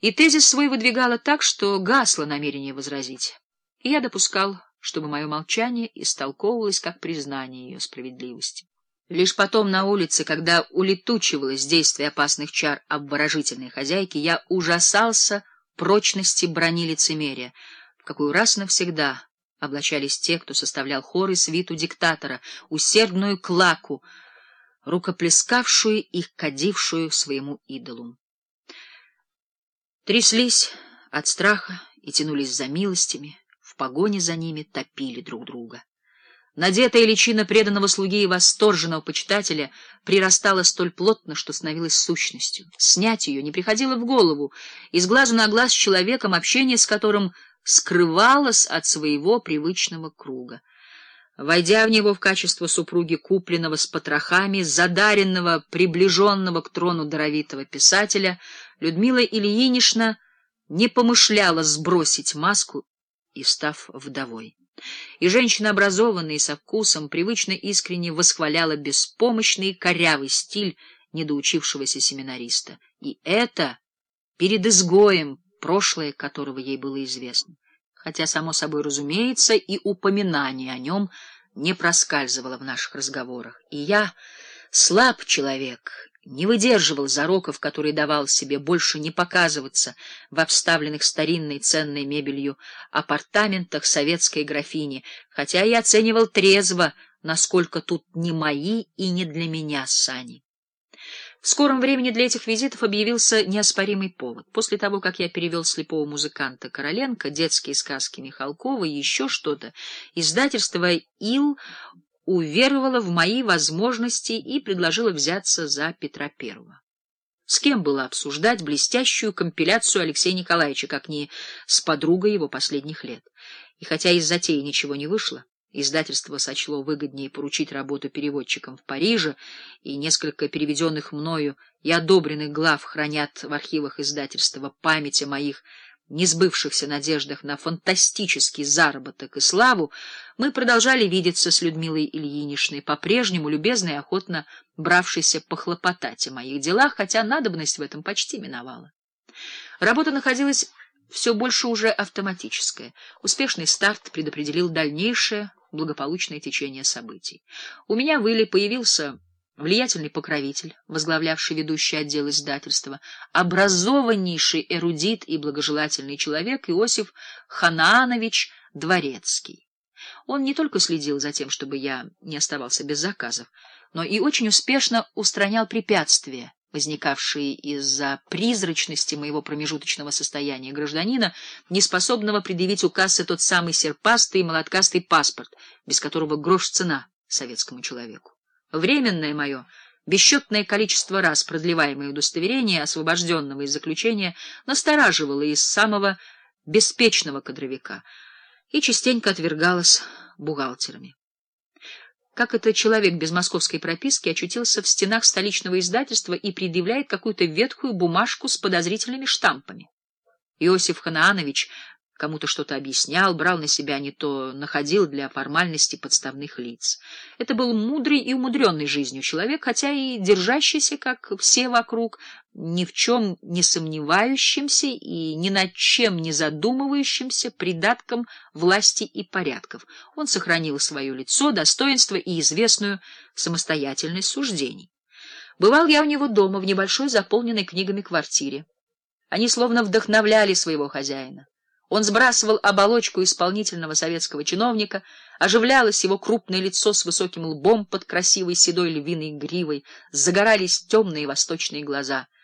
и тезис свой выдвигала так, что гасло намерение возразить. И я допускал, чтобы мое молчание истолковывалось как признание ее справедливости. Лишь потом на улице, когда улетучивалось действие опасных чар обворожительной хозяйки, я ужасался прочности брони лицемерия, в какую раз навсегда облачались те, кто составлял хор и свиту диктатора, усердную клаку, рукоплескавшую и кадившую своему идолу. Тряслись от страха и тянулись за милостями, в погоне за ними топили друг друга. Надетая личина преданного слуги и восторженного почитателя прирастала столь плотно, что становилась сущностью. Снять ее не приходило в голову, из глазу на глаз с человеком, общение с которым скрывалось от своего привычного круга. Войдя в него в качество супруги купленного с потрохами, задаренного, приближенного к трону даровитого писателя, Людмила Ильинична не помышляла сбросить маску и став вдовой. И женщина, образованная и со вкусом, привычно искренне восхваляла беспомощный корявый стиль недоучившегося семинариста. И это перед изгоем, прошлое которого ей было известно. Хотя, само собой разумеется, и упоминание о нем не проскальзывало в наших разговорах. И я, слаб человек, не выдерживал зароков, которые давал себе больше не показываться в обставленных старинной ценной мебелью апартаментах советской графини, хотя и оценивал трезво, насколько тут не мои и не для меня сани. В скором времени для этих визитов объявился неоспоримый повод. После того, как я перевел слепого музыканта Короленко, детские сказки Михалкова и еще что-то, издательство «Ил» уверовала в мои возможности и предложила взяться за Петра Первого. С кем было обсуждать блестящую компиляцию Алексея Николаевича, как не с подругой его последних лет? И хотя из затеи ничего не вышло, издательство сочло выгоднее поручить работу переводчикам в Париже, и несколько переведенных мною и одобренных глав хранят в архивах издательства память о моих несбывшихся надеждах на фантастический заработок и славу, мы продолжали видеться с Людмилой Ильиничной, по-прежнему любезно и охотно бравшейся похлопотать о моих делах, хотя надобность в этом почти миновала. Работа находилась все больше уже автоматическая. Успешный старт предопределил дальнейшее благополучное течение событий. У меня в Иле появился влиятельный покровитель, возглавлявший ведущий отдел издательства, образованнейший эрудит и благожелательный человек Иосиф Ханаанович Дворецкий. Он не только следил за тем, чтобы я не оставался без заказов, но и очень успешно устранял препятствия, возникавшие из-за призрачности моего промежуточного состояния гражданина, неспособного предъявить указ и тот самый серпастый и молоткастый паспорт, без которого грош цена советскому человеку. Временное мое, бесчетное количество раз продлеваемое удостоверение освобожденного из заключения настораживало из самого беспечного кадровика и частенько отвергалось бухгалтерами. Как это человек без московской прописки очутился в стенах столичного издательства и предъявляет какую-то ветхую бумажку с подозрительными штампами? Иосиф Ханаанович кому-то что-то объяснял, брал на себя не то, находил для формальности подставных лиц. Это был мудрый и умудренный жизнью человек, хотя и держащийся, как все вокруг, ни в чем не сомневающимся и ни над чем не задумывающимся придатком власти и порядков. Он сохранил свое лицо, достоинство и известную самостоятельность суждений. Бывал я у него дома в небольшой заполненной книгами квартире. Они словно вдохновляли своего хозяина. Он сбрасывал оболочку исполнительного советского чиновника, оживлялось его крупное лицо с высоким лбом под красивой седой львиной гривой, загорались темные восточные глаза —